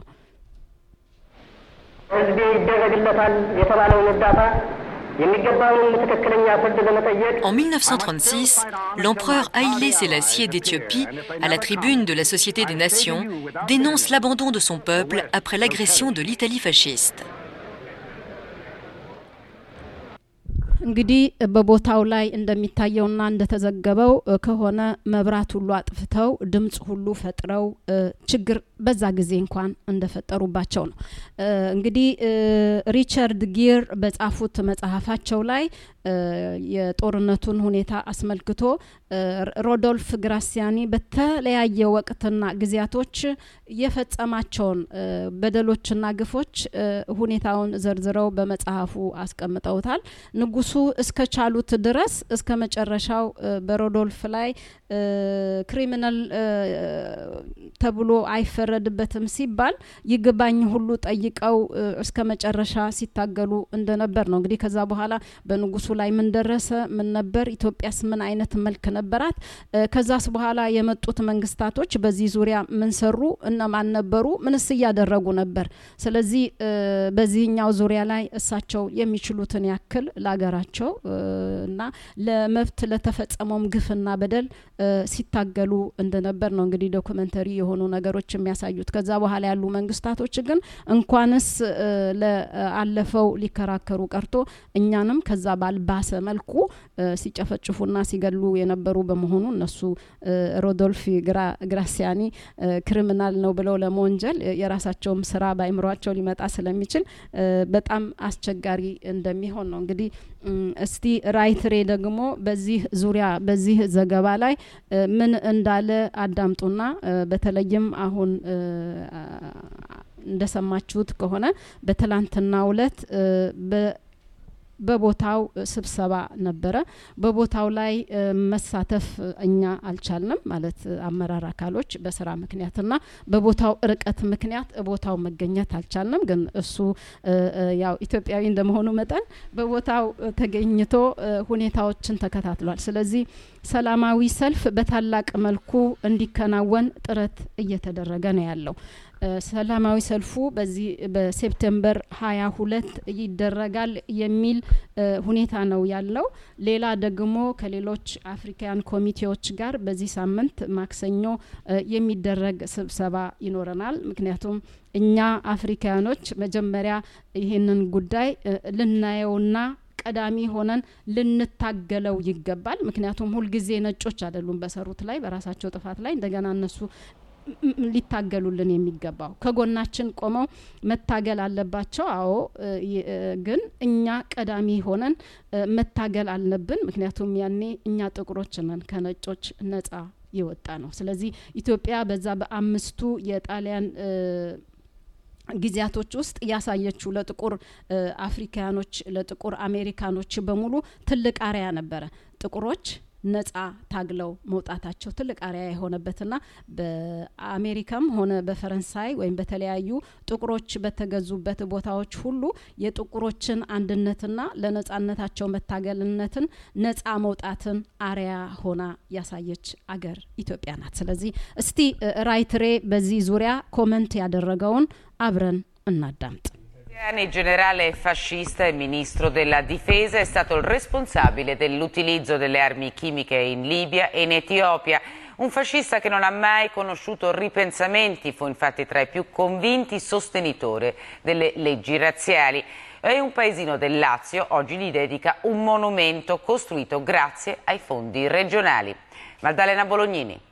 ህዝቤ ይደረግለታል የተባለውን እርዳታ የሚገባውን ትክክለኛ ፍርድ ለመጠየቅ En 1936, l'empereur Haïlé Sélassié d'Éthiopie, à la tribune de la Société des Nations, dénonce l'abandon de son peuple après l'agression de l'Italie fasciste. እንግዲህ በቦታው ላይ እንደሚታየውና እንደተዘገበው ከሆነ መብራት ሁሉ አጥፍተው ድምጽ ሁሉ ፈጥረው ችግር በዛ ጊዜ እንኳን እንደፈጠሩባቸው ነው። እንግዲህ ሪቻርድ ጊር በጻፉት መጽሐፋቸው ላይ የጦርነቱን ሁኔታ አስመልክቶ ሮዶልፍ ግራሲያኒ በተለያየ ወቅትና ጊዜያቶች የፈጸማቸውን በደሎችና ግፎች ሁኔታውን ዘርዝረው በመጽሐፉ አስቀምጠውታል። ንጉሱ እስከ ቻሉት ድረስ እስከ መጨረሻው በሮዶልፍ ላይ ክሪሚናል ተብሎ አይፈረድበትም ሲባል ይግባኝ ሁሉ ጠይቀው እስከ መጨረሻ ሲታገሉ እንደነበር ነው። እንግዲህ ከዛ በኋላ በንጉሱ ላይ ምን ደረሰ? ምን ነበር? ኢትዮጵያስ ምን አይነት መልክ ነበራት? ከዛስ በኋላ የመጡት መንግስታቶች በዚህ ዙሪያ ምን ሰሩ? እነማን ነበሩ? ምንስ እያደረጉ ነበር? ስለዚህ በዚህኛው ዙሪያ ላይ እሳቸው የሚችሉትን ያክል ለሀገራቸው እና ለመብት ለተፈጸመውም ግፍና በደል ሲታገሉ እንደነበር ነው እንግዲህ ዶክመንተሪ የሆኑ ነገሮች የሚያሳዩት። ከዛ በኋላ ያሉ መንግስታቶች ግን እንኳንስ ለአለፈው ሊከራከሩ ቀርቶ እኛንም ከዛ ባልባሰ መልኩ ሲጨፈጭፉና ሲገሉ የነበሩ በመሆኑ እነሱ ሮዶልፍ ግራሲያኒ ክሪሚናል ነው ብለው ለመወንጀል የራሳቸውም ስራ በአይምሯቸው ሊመጣ ስለሚችል በጣም አስቸጋሪ እንደሚሆን ነው። እንግዲህ እስቲ ራይትሬ ደግሞ በዚህ ዙሪያ በዚህ ዘገባ ላይ ምን እንዳለ አዳምጡና በተለይም አሁን እንደሰማችሁት ከሆነ በትላንትናው እለት በቦታው ስብሰባ ነበረ። በቦታው ላይ መሳተፍ እኛ አልቻልንም፣ ማለት አመራር አካሎች በስራ ምክንያትና በቦታው ርቀት ምክንያት ቦታው መገኘት አልቻልንም። ግን እሱ ያው ኢትዮጵያዊ እንደመሆኑ መጠን በቦታው ተገኝቶ ሁኔታዎችን ተከታትሏል። ስለዚህ ሰላማዊ ሰልፍ በታላቅ መልኩ እንዲከናወን ጥረት እየተደረገ ነው ያለው። ሰላማዊ ሰልፉ በዚህ በሴፕቴምበር ሀያ ሁለት ይደረጋል የሚል ሁኔታ ነው ያለው። ሌላ ደግሞ ከሌሎች አፍሪካውያን ኮሚቴዎች ጋር በዚህ ሳምንት ማክሰኞ የሚደረግ ስብሰባ ይኖረናል። ምክንያቱም እኛ አፍሪካውያኖች መጀመሪያ ይህንን ጉዳይ ልናየውና ቀዳሚ ሆነን ልንታገለው ይገባል። ምክንያቱም ሁልጊዜ ነጮች አይደሉም በሰሩት ላይ በራሳቸው ጥፋት ላይ እንደገና እነሱ ሊታገሉልን የሚገባው ከጎናችን ቆመው መታገል አለባቸው። አዎ፣ ግን እኛ ቀዳሚ ሆነን መታገል አለብን። ምክንያቱም ያኔ እኛ ጥቁሮች ነን ከነጮች ነጻ የወጣ ነው። ስለዚህ ኢትዮጵያ በዛ በአምስቱ የጣሊያን ጊዜያቶች ውስጥ ያሳየችው ለጥቁር አፍሪካኖች ለጥቁር አሜሪካኖች በሙሉ ትልቅ አርያ ነበረ። ጥቁሮች ነጻ ታግለው መውጣታቸው ትልቅ አርያ የሆነበትና በአሜሪካም ሆነ በፈረንሳይ ወይም በተለያዩ ጥቁሮች በተገዙበት ቦታዎች ሁሉ የጥቁሮችን አንድነትና ለነጻነታቸው መታገልነትን ነጻ መውጣትን አርያ ሆና ያሳየች አገር ኢትዮጵያ ናት። ስለዚህ እስቲ ራይትሬ በዚህ ዙሪያ ኮመንት ያደረገውን አብረን እናዳምጥ። generale fascista e ministro della difesa è stato il responsabile dell'utilizzo delle armi chimiche in Libia e in Etiopia. Un fascista che non ha mai conosciuto ripensamenti, fu infatti tra i più convinti sostenitori delle leggi razziali. E un paesino del Lazio oggi gli dedica un monumento costruito grazie ai fondi regionali. Maddalena Bolognini.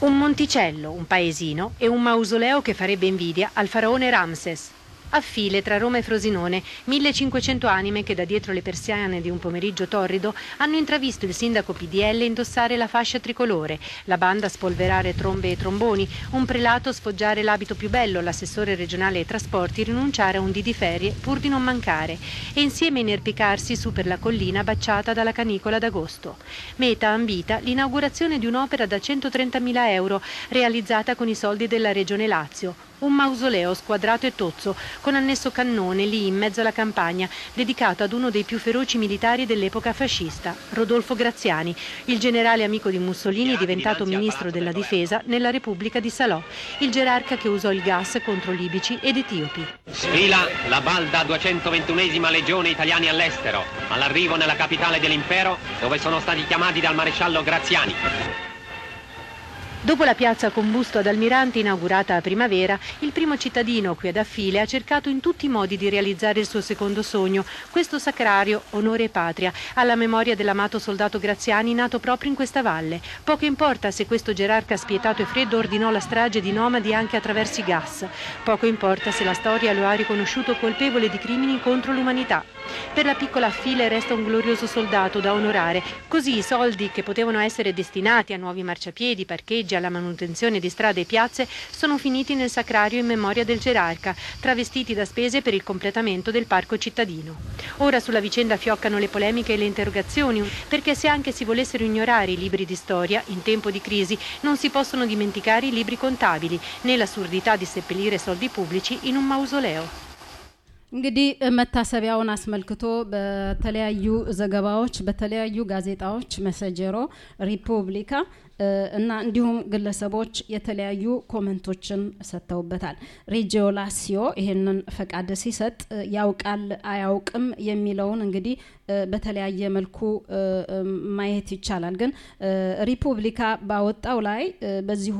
Un monticello, un paesino e un mausoleo che farebbe invidia al faraone Ramses. A file tra Roma e Frosinone, 1500 anime che da dietro le persiane di un pomeriggio torrido hanno intravisto il sindaco PDL indossare la fascia tricolore, la banda spolverare trombe e tromboni, un prelato sfoggiare l'abito più bello, l'assessore regionale ai trasporti rinunciare a un dì di ferie pur di non mancare e insieme inerpicarsi su per la collina baciata dalla canicola d'agosto. Meta ambita l'inaugurazione di un'opera da 130.000 euro realizzata con i soldi della regione Lazio, un mausoleo squadrato e tozzo, con annesso cannone lì in mezzo alla campagna, dedicato ad uno dei più feroci militari dell'epoca fascista, Rodolfo Graziani, il generale amico di Mussolini diventato ministro della difesa nella Repubblica di Salò, il gerarca che usò il gas contro libici ed etiopi. Sfila la Balda 221esima Legione Italiani all'estero, all'arrivo nella capitale dell'impero dove sono stati chiamati dal maresciallo Graziani. Dopo la piazza Combusto ad Almirante inaugurata a primavera, il primo cittadino qui ad Affile ha cercato in tutti i modi di realizzare il suo secondo sogno, questo sacrario Onore e Patria, alla memoria dell'amato soldato Graziani nato proprio in questa valle. Poco importa se questo gerarca spietato e freddo ordinò la strage di nomadi anche attraverso i gas. Poco importa se la storia lo ha riconosciuto colpevole di crimini contro l'umanità. Per la piccola Affile resta un glorioso soldato da onorare, così i soldi che potevano essere destinati a nuovi marciapiedi, parcheggi, alla manutenzione di strade e piazze sono finiti nel sacrario in memoria del gerarca, travestiti da spese per il completamento del parco cittadino. Ora sulla vicenda fioccano le polemiche e le interrogazioni, perché se anche si volessero ignorare i libri di storia, in tempo di crisi non si possono dimenticare i libri contabili, né l'assurdità di seppellire soldi pubblici in un mausoleo. እንግዲህ መታሰቢያውን አስመልክቶ በተለያዩ ዘገባዎች በተለያዩ ጋዜጣዎች መሰጀሮ ሪፑብሊካ እና እንዲሁም ግለሰቦች የተለያዩ ኮመንቶችን ሰጥተውበታል። ሬጂዮ ላሲዮ ይህንን ፈቃድ ሲሰጥ ያውቃል አያውቅም የሚለውን እንግዲህ በተለያየ መልኩ ማየት ይቻላል። ግን ሪፑብሊካ ባወጣው ላይ በዚሁ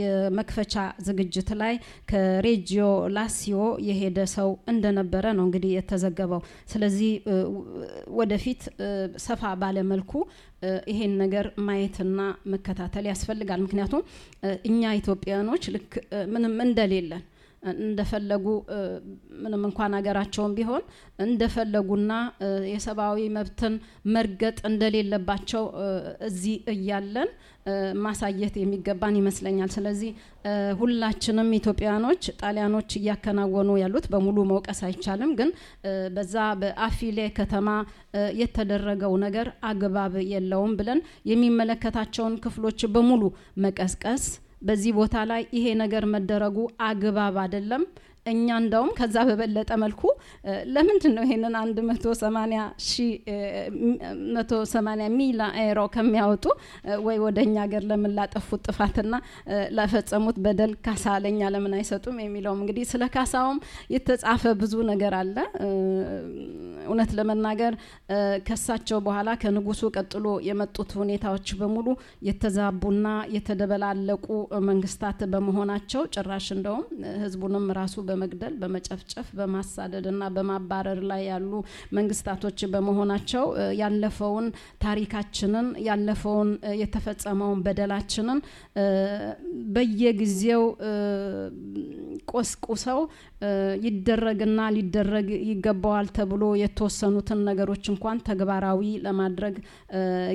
የመክፈቻ ዝግጅት ላይ ከሬጂዮ ላሲዮ የሄደ ሰው እንደነበረ ነው እንግዲህ የተዘገበው። ስለዚህ ወደፊት ሰፋ ባለ መልኩ ይሄን ነገር ማየትና መከታተል ያስፈልጋል። ምክንያቱም እኛ ኢትዮጵያኖች ልክ ምንም እንደሌለን እንደፈለጉ ምንም እንኳን ሀገራቸውን ቢሆን እንደፈለጉና የሰብአዊ መብትን መርገጥ እንደሌለባቸው እዚህ እያለን ማሳየት የሚገባን ይመስለኛል። ስለዚህ ሁላችንም ኢትዮጵያኖች ጣሊያኖች እያከናወኑ ያሉት በሙሉ መውቀስ አይቻልም፣ ግን በዛ በአፊሌ ከተማ የተደረገው ነገር አግባብ የለውም ብለን የሚመለከታቸውን ክፍሎች በሙሉ መቀስቀስ በዚህ ቦታ ላይ ይሄ ነገር መደረጉ አግባብ አይደለም። እኛ እንደውም ከዛ በበለጠ መልኩ ለምንድን ነው ይሄንን አንድ መቶ ሰማኒያ ሺ መቶ ሰማኒያ ሚላ ኤሮ ከሚያወጡ ወይ ወደ እኛ ሀገር ለምን ላጠፉት ጥፋትና ለፈጸሙት በደል ካሳ ለኛ ለምን አይሰጡም የሚለውም እንግዲህ ስለ ካሳውም የተጻፈ ብዙ ነገር አለ። እውነት ለመናገር ከሳቸው በኋላ ከንጉሱ ቀጥሎ የመጡት ሁኔታዎች በሙሉ የተዛቡና የተደበላለቁ መንግስታት በመሆናቸው ጭራሽ እንደውም ህዝቡንም ራሱ በመግደል በመጨፍጨፍ በማሳደድና በማባረር ላይ ያሉ መንግስታቶች በመሆናቸው ያለፈውን ታሪካችንን ያለፈውን የተፈጸመውን በደላችንን በየጊዜው ቆስቁሰው ይደረግና ሊደረግ ይገባዋል ተብሎ የተወሰኑትን ነገሮች እንኳን ተግባራዊ ለማድረግ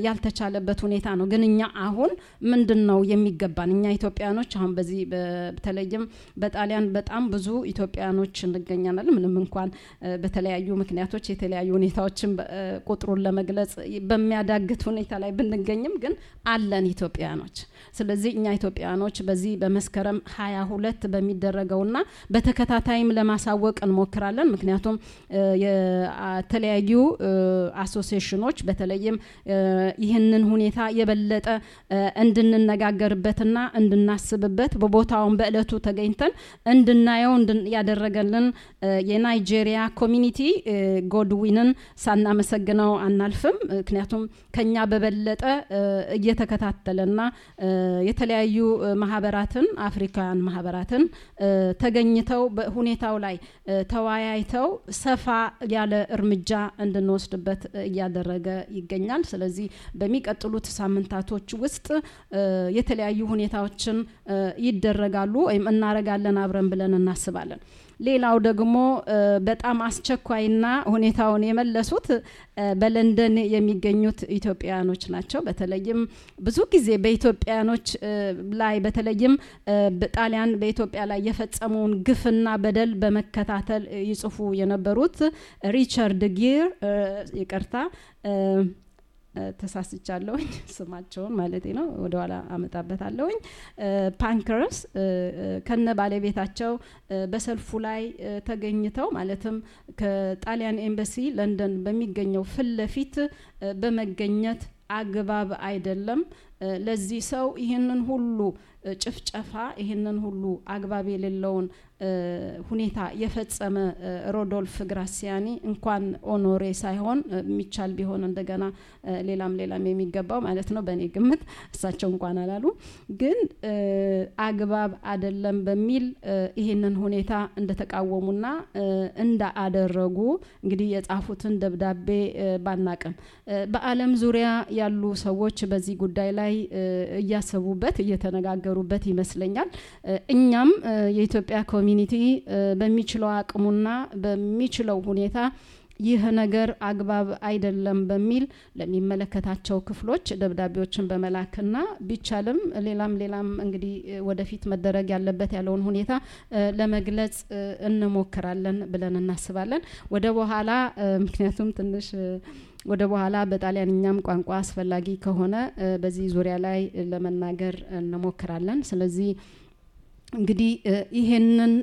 ያልተቻለበት ሁኔታ ነው። ግን እኛ አሁን ምንድን ነው የሚገባን? እኛ ኢትዮጵያኖች አሁን በዚህ በተለይም በጣሊያን በጣም ብዙ ኢትዮጵያኖች እንገኛለን። ምንም እንኳን በተለያዩ ምክንያቶች የተለያዩ ሁኔታዎችን ቁጥሩን ለመግለጽ በሚያዳግት ሁኔታ ላይ ብንገኝም ግን አለን ኢትዮጵያኖች። ስለዚህ እኛ ኢትዮጵያኖች በዚህ በመስከረም ሀያ ሁለት በሚደረገውና በተከታታይም ለማሳወቅ እንሞክራለን። ምክንያቱም የተለያዩ አሶሲሽኖች በተለይም ይህንን ሁኔታ የበለጠ እንድንነጋገርበትና እንድናስብበት በቦታውን በእለቱ ተገኝተን እንድናየው ያደረገልን የናይጄሪያ ኮሚኒቲ ጎድዊንን ሳናመሰግነው አናልፍም። ምክንያቱም ከኛ በበለጠ እየተከታተለና የተለያዩ ማህበራትን አፍሪካውያን ማህበራትን ተገኝተው በሁኔታው ላይ ተወያይተው ሰፋ ያለ እርምጃ እንድንወስድበት እያደረገ ይገኛል። ስለዚህ በሚቀጥሉት ሳምንታቶች ውስጥ የተለያዩ ሁኔታዎችን ይደረጋሉ ወይም እናረጋለን አብረን ብለን እናስባለን። ሌላው ደግሞ በጣም አስቸኳይና ሁኔታውን የመለሱት በለንደን የሚገኙት ኢትዮጵያኖች ናቸው። በተለይም ብዙ ጊዜ በኢትዮጵያኖች ላይ በተለይም ጣሊያን በኢትዮጵያ ላይ የፈጸመውን ግፍና በደል በመከታተል ይጽፉ የነበሩት ሪቻርድ ጊር ይቅርታ ተሳስቻለሁኝ [LAUGHS] ስማቸውን ማለት ነው። ወደኋላ አመጣበታለሁኝ። ፓንከርስ ከነ ባለቤታቸው በሰልፉ ላይ ተገኝተው ማለትም ከጣሊያን ኤምባሲ ለንደን በሚገኘው ፊት ለፊት በመገኘት አግባብ አይደለም ለዚህ ሰው ይህንን ሁሉ ጭፍጨፋ ይህንን ሁሉ አግባብ የሌለውን ሁኔታ የፈጸመ ሮዶልፍ ግራሲያኒ እንኳን ኦኖሬ ሳይሆን የሚቻል ቢሆን እንደገና ሌላም ሌላም የሚገባው ማለት ነው በእኔ ግምት። እሳቸው እንኳን አላሉ። ግን አግባብ አደለም በሚል ይህንን ሁኔታ እንደተቃወሙና እንዳአደረጉ እንግዲህ የጻፉትን ደብዳቤ ባናቅም በአለም ዙሪያ ያሉ ሰዎች በዚህ ጉዳይ ላይ እያሰቡበት እየተነጋገሩበት ይመስለኛል። እኛም የኢትዮጵያ ኮሚኒቲ በሚችለው አቅሙና በሚችለው ሁኔታ ይህ ነገር አግባብ አይደለም በሚል ለሚመለከታቸው ክፍሎች ደብዳቤዎችን በመላክና ቢቻልም ሌላም ሌላም እንግዲህ ወደፊት መደረግ ያለበት ያለውን ሁኔታ ለመግለጽ እንሞክራለን ብለን እናስባለን። ወደ በኋላ ምክንያቱም ትንሽ ወደ በኋላ በጣሊያንኛም ቋንቋ አስፈላጊ ከሆነ በዚህ ዙሪያ ላይ ለመናገር እንሞክራለን። ስለዚህ እንግዲህ ይሄንን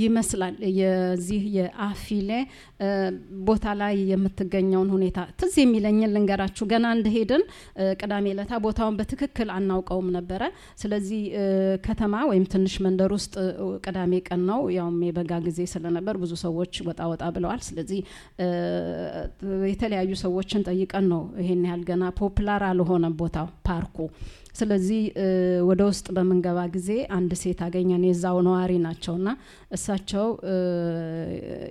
ይመስላል የዚህ የአፊሌ ቦታ ላይ የምትገኘውን ሁኔታ ትዝ የሚለኝን ልንገራችሁ። ገና እንደሄድን ቅዳሜ ለታ ቦታውን በትክክል አናውቀውም ነበረ። ስለዚህ ከተማ ወይም ትንሽ መንደር ውስጥ ቅዳሜ ቀን ነው፣ ያውም የበጋ ጊዜ ስለነበር ብዙ ሰዎች ወጣ ወጣ ብለዋል። ስለዚህ የተለያዩ ሰዎችን ጠይቀን ነው ይሄን ያህል ገና ፖፕላር አልሆነም ቦታው ፓርኩ። ስለዚህ ወደ ውስጥ በምንገባ ጊዜ አንድ ሴት አገኘን። የዛው ነዋሪ ናቸውና እሳቸው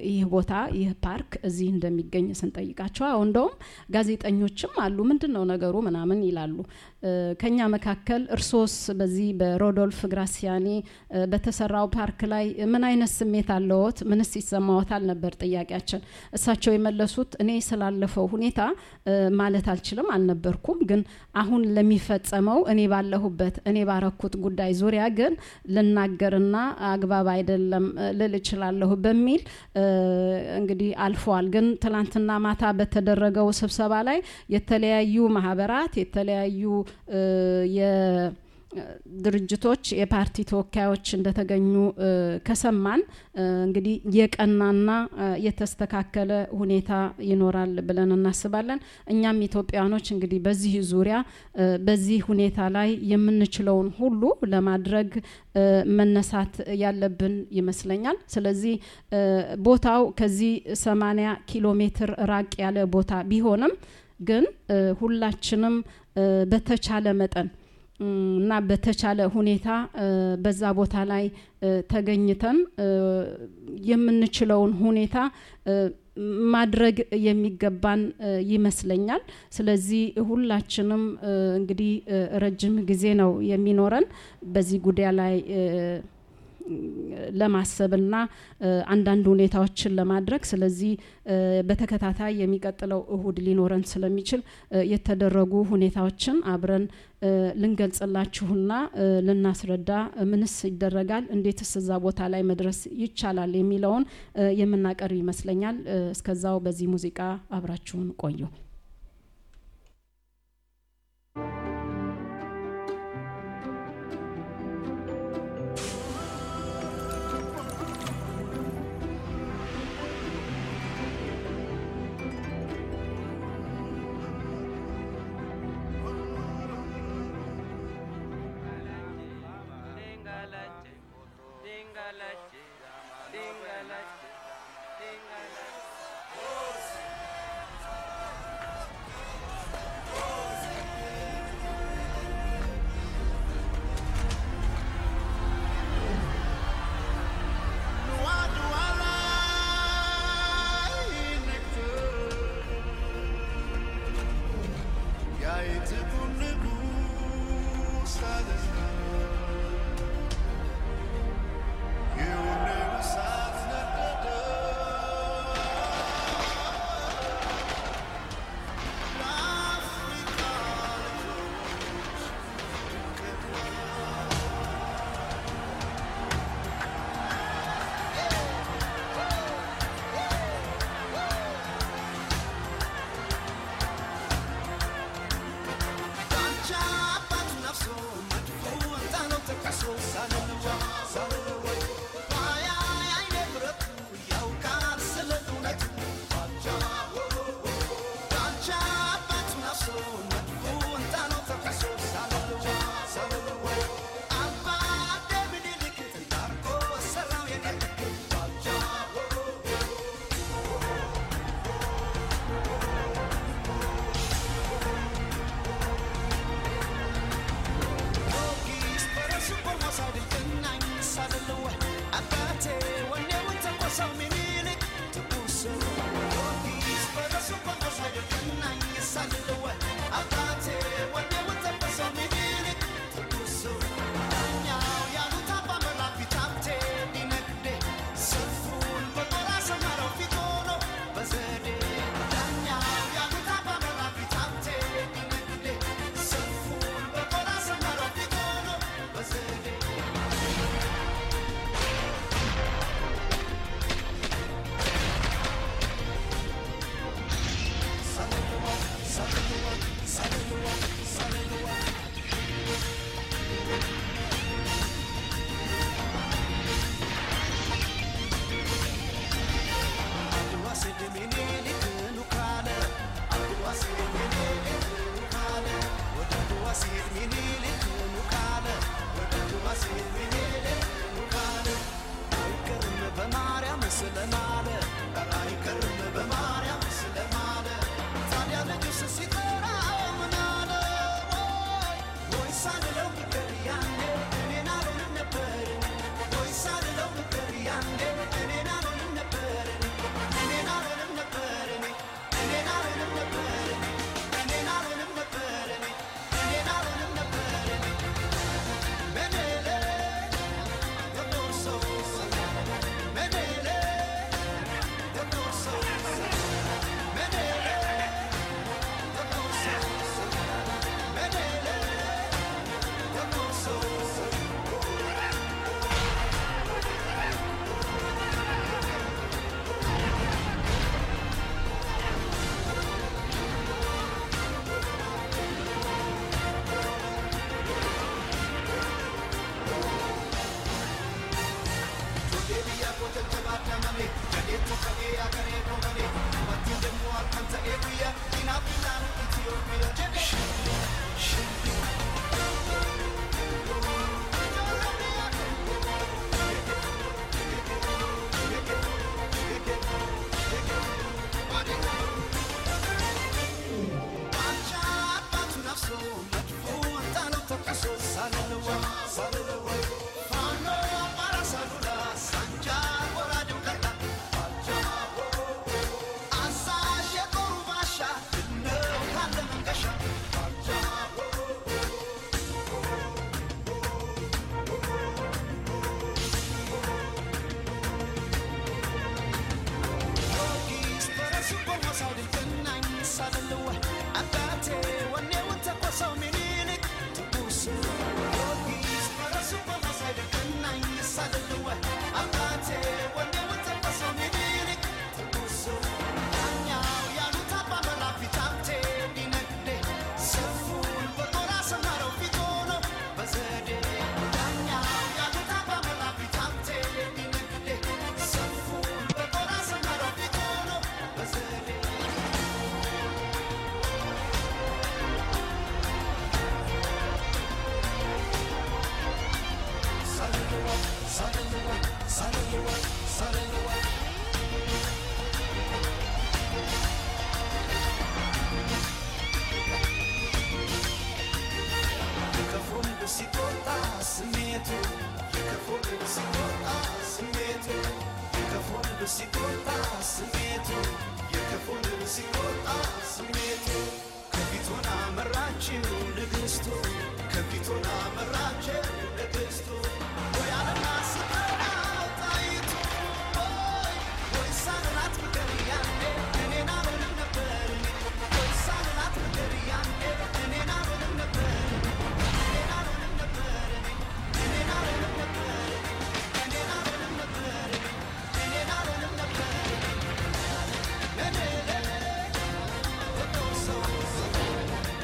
ይህ ቦታ ይህ ፓርክ እዚህ እንደሚገኝ ስንጠይቃቸው አሁ እንደውም ጋዜጠኞችም አሉ ምንድን ነው ነገሩ ምናምን ይላሉ። ከኛ መካከል እርሶስ በዚህ በሮዶልፍ ግራሲያኒ በተሰራው ፓርክ ላይ ምን አይነት ስሜት አለዎት? ምንስ ይሰማዎታል? ነበር ጥያቄያችን። እሳቸው የመለሱት እኔ ስላለፈው ሁኔታ ማለት አልችልም፣ አልነበርኩም። ግን አሁን ለሚፈጸመው እኔ ባለሁበት እኔ ባረኩት ጉዳይ ዙሪያ ግን ልናገርና አግባብ አይደለም ልል እችላለሁ በሚል እንግዲህ አልፈዋል። ግን ትላንትና ማታ በተደረገው ስብሰባ ላይ የተለያዩ ማህበራት የተለያዩ ድርጅቶች የፓርቲ ተወካዮች እንደተገኙ ከሰማን እንግዲህ የቀናና የተስተካከለ ሁኔታ ይኖራል ብለን እናስባለን። እኛም ኢትዮጵያኖች እንግዲህ በዚህ ዙሪያ በዚህ ሁኔታ ላይ የምንችለውን ሁሉ ለማድረግ መነሳት ያለብን ይመስለኛል። ስለዚህ ቦታው ከዚህ ሰማኒያ ኪሎ ሜትር ራቅ ያለ ቦታ ቢሆንም ግን ሁላችንም በተቻለ መጠን እና በተቻለ ሁኔታ በዛ ቦታ ላይ ተገኝተን የምንችለውን ሁኔታ ማድረግ የሚገባን ይመስለኛል። ስለዚህ ሁላችንም እንግዲህ ረጅም ጊዜ ነው የሚኖረን በዚህ ጉዳይ ላይ ለማሰብና አንዳንድ ሁኔታዎችን ለማድረግ ስለዚህ በተከታታይ የሚቀጥለው እሁድ ሊኖረን ስለሚችል የተደረጉ ሁኔታዎችን አብረን ልንገልጽላችሁና ልናስረዳ ምንስ ይደረጋል፣ እንዴትስ እዛ ቦታ ላይ መድረስ ይቻላል የሚለውን የምናቀርብ ይመስለኛል። እስከዛው በዚህ ሙዚቃ አብራችሁን ቆዩ።